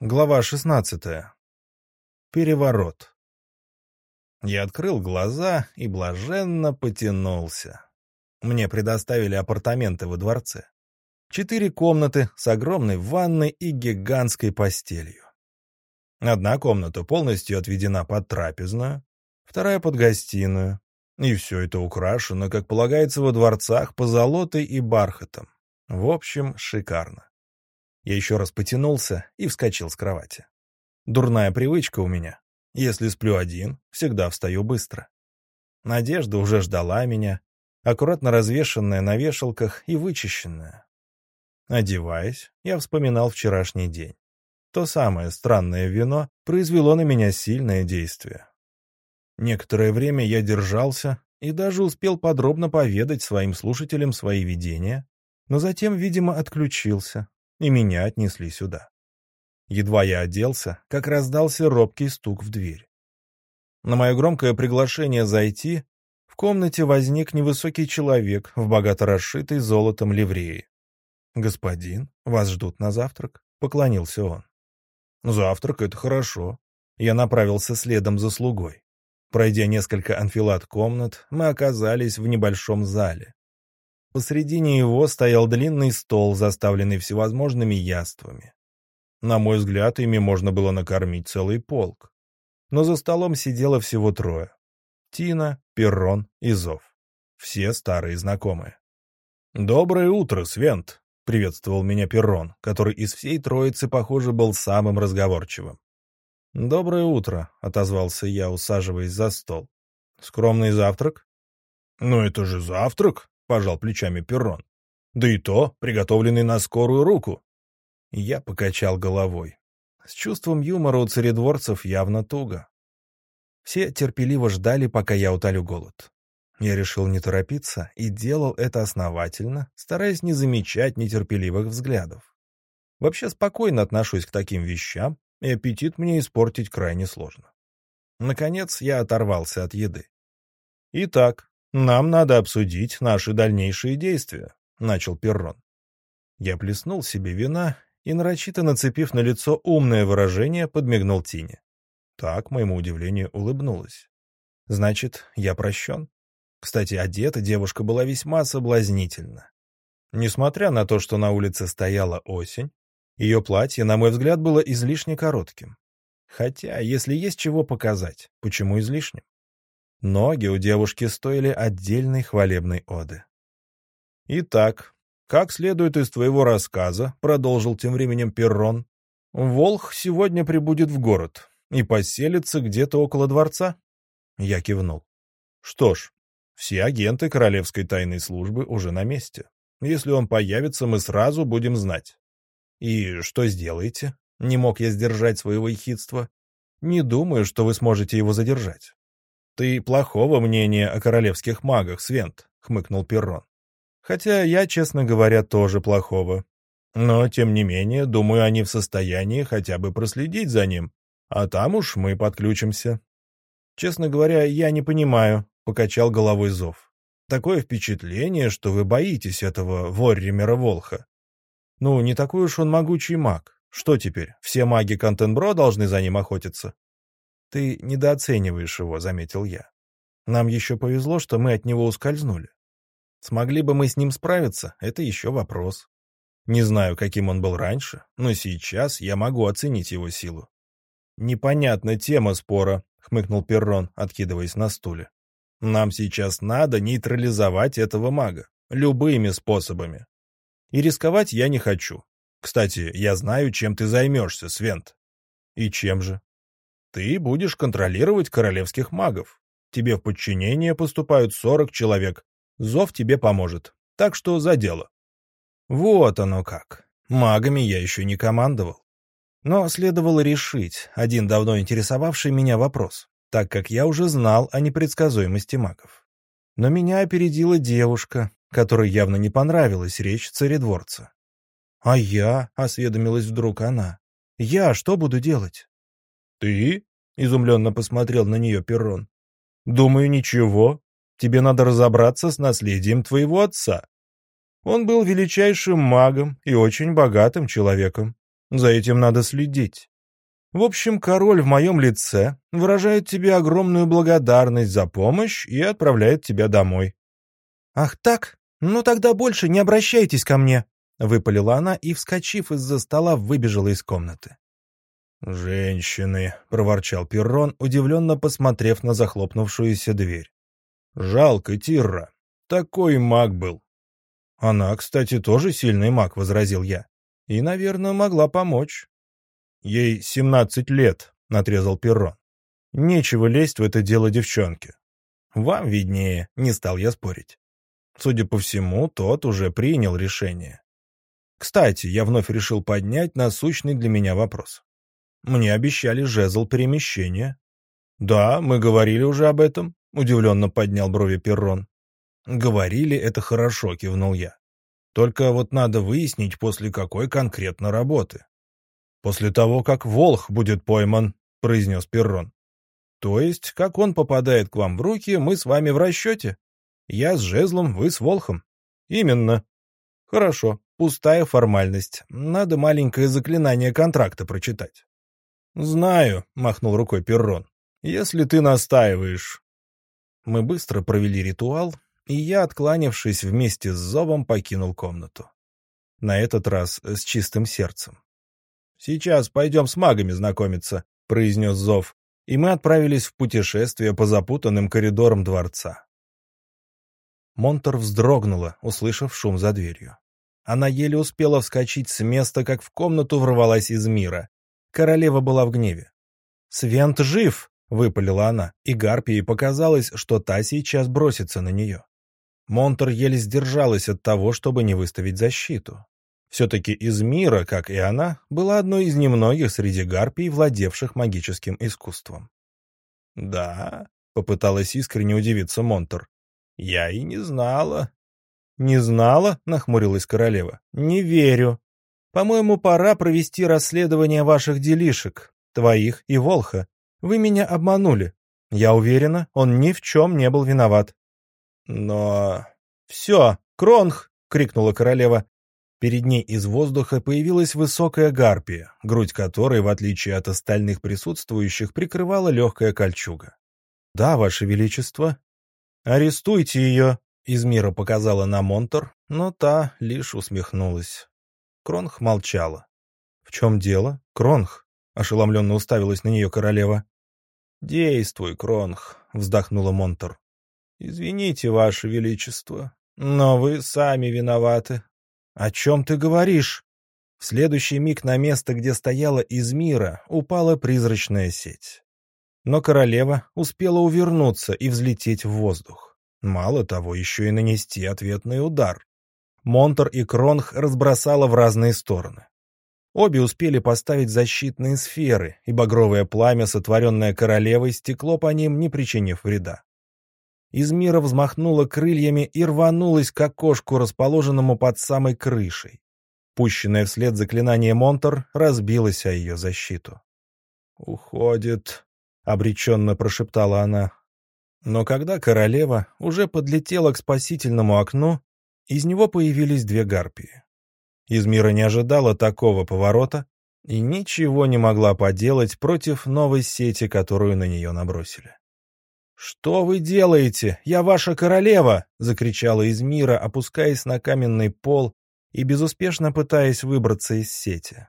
Глава 16. Переворот. Я открыл глаза и блаженно потянулся. Мне предоставили апартаменты во дворце. Четыре комнаты с огромной ванной и гигантской постелью. Одна комната полностью отведена под трапезную, вторая под гостиную. И все это украшено, как полагается во дворцах, позолотой и бархатом. В общем, шикарно. Я еще раз потянулся и вскочил с кровати. Дурная привычка у меня. Если сплю один, всегда встаю быстро. Надежда уже ждала меня, аккуратно развешенная на вешалках и вычищенная. Одеваясь, я вспоминал вчерашний день. То самое странное вино произвело на меня сильное действие. Некоторое время я держался и даже успел подробно поведать своим слушателям свои видения, но затем, видимо, отключился, и меня отнесли сюда. Едва я оделся, как раздался робкий стук в дверь. На мое громкое приглашение зайти в комнате возник невысокий человек в богато расшитой золотом ливреи. «Господин, вас ждут на завтрак», — поклонился он. «Завтрак — это хорошо». Я направился следом за слугой. Пройдя несколько анфилат комнат, мы оказались в небольшом зале. Посредине его стоял длинный стол, заставленный всевозможными яствами. На мой взгляд, ими можно было накормить целый полк. Но за столом сидело всего трое. Тина, Перрон и Зов. Все старые знакомые. «Доброе утро, Свент!» — приветствовал меня Перрон, который из всей троицы, похоже, был самым разговорчивым. «Доброе утро», — отозвался я, усаживаясь за стол. «Скромный завтрак?» «Ну это же завтрак!» — пожал плечами Перрон. «Да и то, приготовленный на скорую руку». Я покачал головой. С чувством юмора у царедворцев явно туго. Все терпеливо ждали, пока я утолю голод. Я решил не торопиться и делал это основательно, стараясь не замечать нетерпеливых взглядов. Вообще спокойно отношусь к таким вещам, и аппетит мне испортить крайне сложно. Наконец я оторвался от еды. Итак, «Нам надо обсудить наши дальнейшие действия», — начал Перрон. Я плеснул себе вина и, нарочито нацепив на лицо умное выражение, подмигнул Тине. Так, моему удивлению, улыбнулась. «Значит, я прощен?» Кстати, одета девушка была весьма соблазнительна. Несмотря на то, что на улице стояла осень, ее платье, на мой взгляд, было излишне коротким. Хотя, если есть чего показать, почему излишним? Ноги у девушки стоили отдельной хвалебной оды. «Итак, как следует из твоего рассказа», — продолжил тем временем Перрон, «Волх сегодня прибудет в город и поселится где-то около дворца?» Я кивнул. «Что ж, все агенты Королевской тайной службы уже на месте. Если он появится, мы сразу будем знать». «И что сделаете?» Не мог я сдержать своего ехидства. «Не думаю, что вы сможете его задержать. «Ты плохого мнения о королевских магах, Свент», — хмыкнул Перрон. «Хотя я, честно говоря, тоже плохого. Но, тем не менее, думаю, они в состоянии хотя бы проследить за ним, а там уж мы подключимся». «Честно говоря, я не понимаю», — покачал головой Зов. «Такое впечатление, что вы боитесь этого Ворримера Волха. Ну, не такой уж он могучий маг. Что теперь, все маги Контенбро должны за ним охотиться?» «Ты недооцениваешь его», — заметил я. «Нам еще повезло, что мы от него ускользнули. Смогли бы мы с ним справиться, это еще вопрос. Не знаю, каким он был раньше, но сейчас я могу оценить его силу». «Непонятна тема спора», — хмыкнул Перрон, откидываясь на стуле. «Нам сейчас надо нейтрализовать этого мага. Любыми способами. И рисковать я не хочу. Кстати, я знаю, чем ты займешься, Свент». «И чем же?» Ты будешь контролировать королевских магов. Тебе в подчинение поступают сорок человек. Зов тебе поможет. Так что за дело. Вот оно как. Магами я еще не командовал. Но следовало решить один давно интересовавший меня вопрос, так как я уже знал о непредсказуемости магов. Но меня опередила девушка, которой явно не понравилась речь царедворца. «А я?» — осведомилась вдруг она. «Я что буду делать?» «Ты?» — изумленно посмотрел на нее Перрон. «Думаю, ничего. Тебе надо разобраться с наследием твоего отца. Он был величайшим магом и очень богатым человеком. За этим надо следить. В общем, король в моем лице выражает тебе огромную благодарность за помощь и отправляет тебя домой». «Ах так? Ну тогда больше не обращайтесь ко мне», — выпалила она и, вскочив из-за стола, выбежала из комнаты. «Женщины», — проворчал Перрон, удивленно посмотрев на захлопнувшуюся дверь. «Жалко Тирра. Такой маг был». «Она, кстати, тоже сильный маг», — возразил я. «И, наверное, могла помочь». «Ей семнадцать лет», — отрезал Перрон. «Нечего лезть в это дело девчонки». «Вам виднее», — не стал я спорить. Судя по всему, тот уже принял решение. Кстати, я вновь решил поднять насущный для меня вопрос. Мне обещали жезл перемещения. Да, мы говорили уже об этом, удивленно поднял брови Перрон. Говорили, это хорошо, кивнул я. Только вот надо выяснить, после какой конкретно работы. После того, как Волх будет пойман, произнес Перрон. То есть, как он попадает к вам в руки, мы с вами в расчете? Я с жезлом, вы с Волхом. Именно. Хорошо, пустая формальность. Надо маленькое заклинание контракта прочитать. «Знаю», — махнул рукой Перрон. «Если ты настаиваешь». Мы быстро провели ритуал, и я, откланившись вместе с Зовом, покинул комнату. На этот раз с чистым сердцем. «Сейчас пойдем с магами знакомиться», — произнес Зов, и мы отправились в путешествие по запутанным коридорам дворца. Монтер вздрогнула, услышав шум за дверью. Она еле успела вскочить с места, как в комнату ворвалась из мира. Королева была в гневе. «Свент жив!» — выпалила она, и Гарпии показалось, что та сейчас бросится на нее. Монтер еле сдержалась от того, чтобы не выставить защиту. Все-таки из мира, как и она, была одной из немногих среди гарпий, владевших магическим искусством. «Да», — попыталась искренне удивиться Монтер, — «я и не знала». «Не знала?» — нахмурилась королева. «Не верю. По-моему, пора провести расследование ваших делишек, твоих и Волха. Вы меня обманули. Я уверена, он ни в чем не был виноват. Но... «Все, Кронх!» — крикнула королева. Перед ней из воздуха появилась высокая гарпия, грудь которой, в отличие от остальных присутствующих, прикрывала легкая кольчуга. «Да, ваше величество». «Арестуйте ее!» — из мира показала на Монтор, но та лишь усмехнулась. Кронх молчала. «В чем дело? Кронх?» — ошеломленно уставилась на нее королева. «Действуй, Кронх», — вздохнула Монтер. «Извините, Ваше Величество, но вы сами виноваты». «О чем ты говоришь?» В следующий миг на место, где стояла из мира, упала призрачная сеть. Но королева успела увернуться и взлететь в воздух. Мало того, еще и нанести ответный удар. Монтор и Кронх разбросало в разные стороны. Обе успели поставить защитные сферы, и багровое пламя, сотворенное королевой, стекло по ним, не причинив вреда. Из мира взмахнула крыльями и рванулась к окошку, расположенному под самой крышей. Пущенное вслед заклинание Монтор разбилось о ее защиту. «Уходит», — обреченно прошептала она. Но когда королева уже подлетела к спасительному окну, из него появились две гарпии. Измира не ожидала такого поворота и ничего не могла поделать против новой сети, которую на нее набросили. «Что вы делаете? Я ваша королева!» — закричала Измира, опускаясь на каменный пол и безуспешно пытаясь выбраться из сети.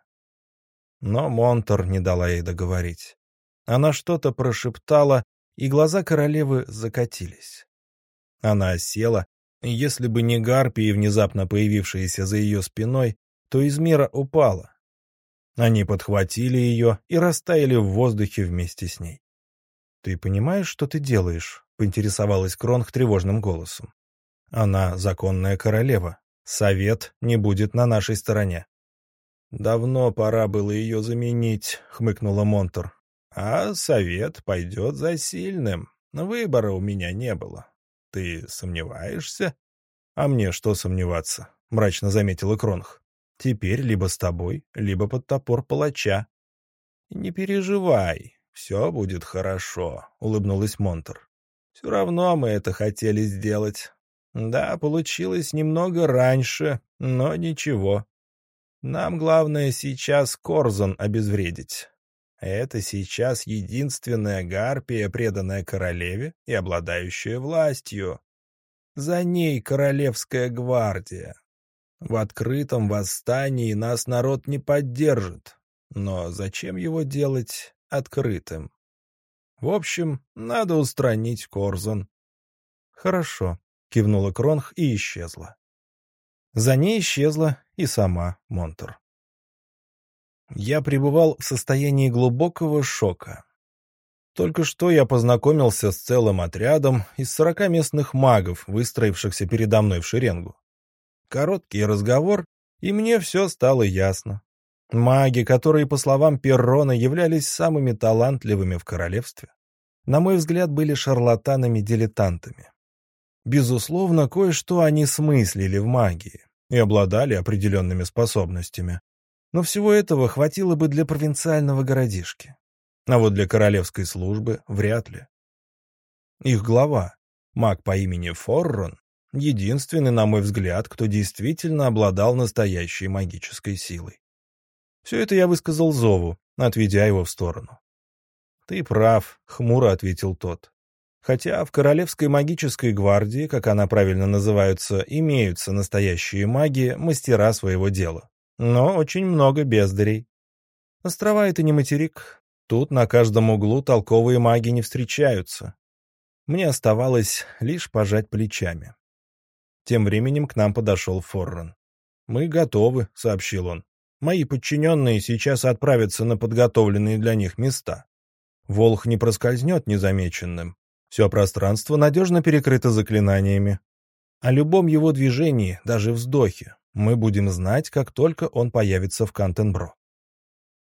Но Монтор не дала ей договорить. Она что-то прошептала, и глаза королевы закатились. Она села если бы не гарпии, внезапно появившиеся за ее спиной, то из мира упала. Они подхватили ее и растаяли в воздухе вместе с ней. «Ты понимаешь, что ты делаешь?» — поинтересовалась Кронх тревожным голосом. «Она законная королева. Совет не будет на нашей стороне». «Давно пора было ее заменить», — хмыкнула Монтер. «А совет пойдет за сильным. Выбора у меня не было. «Ты сомневаешься?» «А мне что сомневаться?» — мрачно заметила Кронх. «Теперь либо с тобой, либо под топор палача». «Не переживай, все будет хорошо», — улыбнулась Монтер. «Все равно мы это хотели сделать. Да, получилось немного раньше, но ничего». Нам главное сейчас Корзон обезвредить. Это сейчас единственная гарпия, преданная королеве и обладающая властью. За ней королевская гвардия. В открытом восстании нас народ не поддержит. Но зачем его делать открытым? В общем, надо устранить Корзон. Хорошо, кивнула Кронх и исчезла. За ней исчезла и сама Монтур. Я пребывал в состоянии глубокого шока. Только что я познакомился с целым отрядом из сорока местных магов, выстроившихся передо мной в шеренгу. Короткий разговор, и мне все стало ясно. Маги, которые, по словам Перрона, являлись самыми талантливыми в королевстве, на мой взгляд, были шарлатанами-дилетантами. Безусловно, кое-что они смыслили в магии и обладали определенными способностями. Но всего этого хватило бы для провинциального городишки. А вот для королевской службы вряд ли. Их глава, маг по имени Форрон, единственный, на мой взгляд, кто действительно обладал настоящей магической силой. Все это я высказал Зову, отведя его в сторону. «Ты прав», — хмуро ответил тот. Хотя в Королевской магической гвардии, как она правильно называется, имеются настоящие маги, мастера своего дела. Но очень много бездарей. Острова — это не материк. Тут на каждом углу толковые маги не встречаются. Мне оставалось лишь пожать плечами. Тем временем к нам подошел Форрен. «Мы готовы», — сообщил он. «Мои подчиненные сейчас отправятся на подготовленные для них места. Волх не проскользнет незамеченным, все пространство надежно перекрыто заклинаниями. О любом его движении, даже вздохе, мы будем знать, как только он появится в Кантенбро.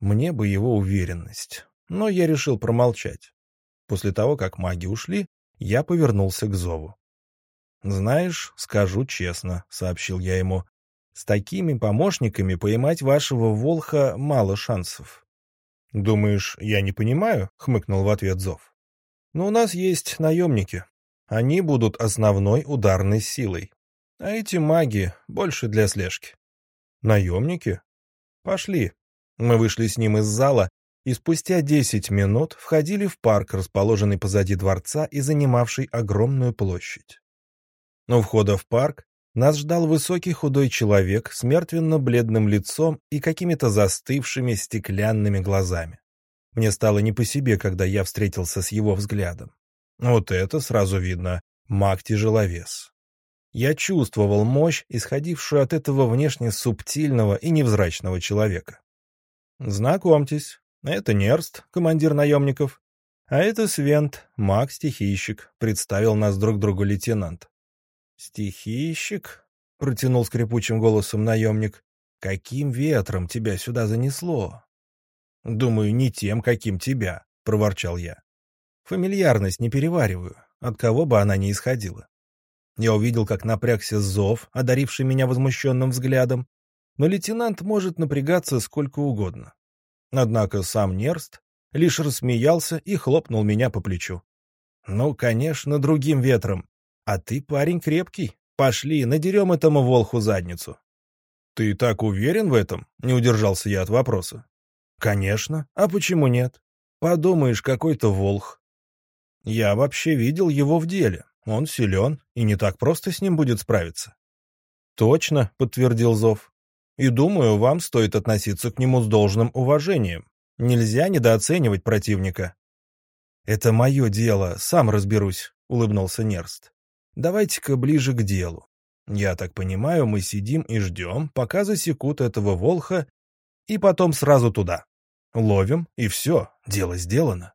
Мне бы его уверенность, но я решил промолчать. После того, как маги ушли, я повернулся к Зову. «Знаешь, скажу честно», — сообщил я ему, — «с такими помощниками поймать вашего Волха мало шансов». «Думаешь, я не понимаю?» — хмыкнул в ответ Зов. Но у нас есть наемники. Они будут основной ударной силой. А эти маги больше для слежки. Наемники? Пошли. Мы вышли с ним из зала и спустя десять минут входили в парк, расположенный позади дворца и занимавший огромную площадь. У входа в парк нас ждал высокий худой человек с мертвенно-бледным лицом и какими-то застывшими стеклянными глазами. Мне стало не по себе, когда я встретился с его взглядом. Вот это сразу видно. Маг-тяжеловес. Я чувствовал мощь, исходившую от этого внешне субтильного и невзрачного человека. «Знакомьтесь, это Нерст, командир наемников, а это Свент, маг-стихийщик», — представил нас друг другу лейтенант. «Стихийщик?» — протянул скрипучим голосом наемник. «Каким ветром тебя сюда занесло?» «Думаю, не тем, каким тебя», — проворчал я. «Фамильярность не перевариваю, от кого бы она ни исходила». Я увидел, как напрягся зов, одаривший меня возмущенным взглядом, но лейтенант может напрягаться сколько угодно. Однако сам Нерст лишь рассмеялся и хлопнул меня по плечу. «Ну, конечно, другим ветром. А ты парень крепкий. Пошли, надерем этому волху задницу». «Ты так уверен в этом?» — не удержался я от вопроса. Конечно. А почему нет? Подумаешь, какой-то волх. Я вообще видел его в деле. Он силен, и не так просто с ним будет справиться. Точно, подтвердил Зов. И думаю, вам стоит относиться к нему с должным уважением. Нельзя недооценивать противника. Это мое дело, сам разберусь, улыбнулся Нерст. Давайте-ка ближе к делу. Я так понимаю, мы сидим и ждем, пока засекут этого волха, и потом сразу туда. Ловим, и все, дело сделано.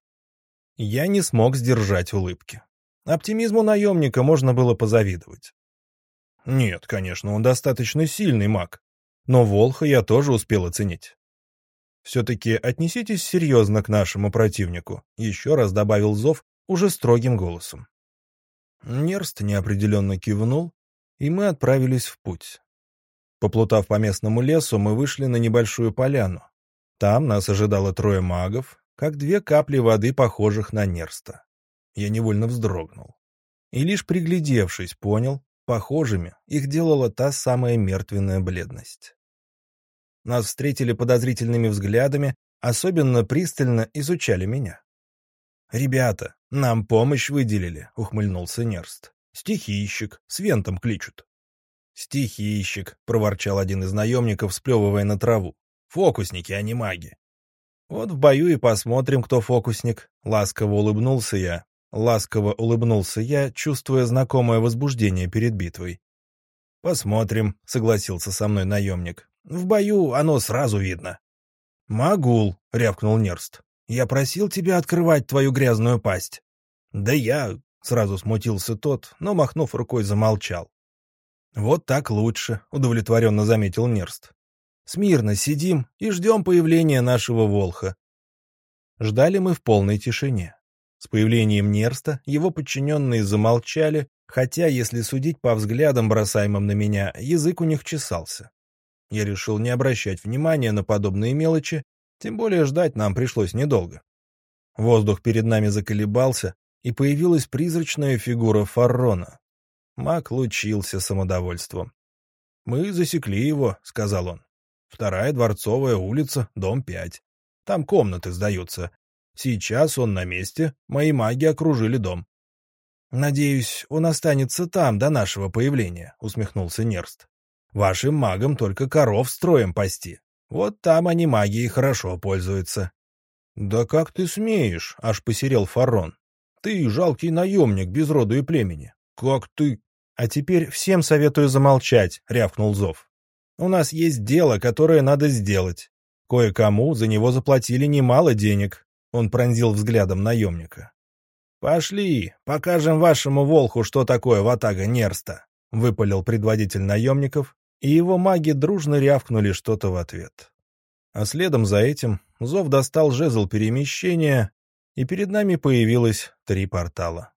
Я не смог сдержать улыбки. Оптимизму наемника можно было позавидовать. Нет, конечно, он достаточно сильный маг, но Волха я тоже успел оценить. Все-таки отнеситесь серьезно к нашему противнику, еще раз добавил Зов уже строгим голосом. Нерст неопределенно кивнул, и мы отправились в путь. Поплутав по местному лесу, мы вышли на небольшую поляну, там нас ожидало трое магов, как две капли воды, похожих на нерста. Я невольно вздрогнул. И лишь приглядевшись, понял, похожими их делала та самая мертвенная бледность. Нас встретили подозрительными взглядами, особенно пристально изучали меня. «Ребята, нам помощь выделили», — ухмыльнулся Нерст. «Стихийщик, с вентом кличут». «Стихийщик», — проворчал один из наемников, сплевывая на траву. «Фокусники, а не маги». «Вот в бою и посмотрим, кто фокусник», — ласково улыбнулся я. Ласково улыбнулся я, чувствуя знакомое возбуждение перед битвой. «Посмотрим», — согласился со мной наемник. «В бою оно сразу видно». «Магул», — рявкнул Нерст. «Я просил тебя открывать твою грязную пасть». «Да я...» — сразу смутился тот, но, махнув рукой, замолчал. «Вот так лучше», — удовлетворенно заметил Нерст. «Смирно сидим и ждем появления нашего Волха». Ждали мы в полной тишине. С появлением Нерста его подчиненные замолчали, хотя, если судить по взглядам, бросаемым на меня, язык у них чесался. Я решил не обращать внимания на подобные мелочи, тем более ждать нам пришлось недолго. Воздух перед нами заколебался, и появилась призрачная фигура Фаррона. Маг лучился самодовольством. «Мы засекли его», — сказал он. «Вторая Дворцовая улица, дом 5. Там комнаты сдаются. Сейчас он на месте, мои маги окружили дом». «Надеюсь, он останется там до нашего появления», — усмехнулся Нерст. Вашим магам только коров строем пасти. Вот там они магией хорошо пользуются. — Да как ты смеешь? — аж посерел Фарон. — Ты жалкий наемник без роду и племени. Как ты... — А теперь всем советую замолчать, — рявкнул Зов. — У нас есть дело, которое надо сделать. Кое-кому за него заплатили немало денег. Он пронзил взглядом наемника. — Пошли, покажем вашему волху, что такое ватага Нерста, — выпалил предводитель наемников и его маги дружно рявкнули что-то в ответ. А следом за этим Зов достал жезл перемещения, и перед нами появилось три портала.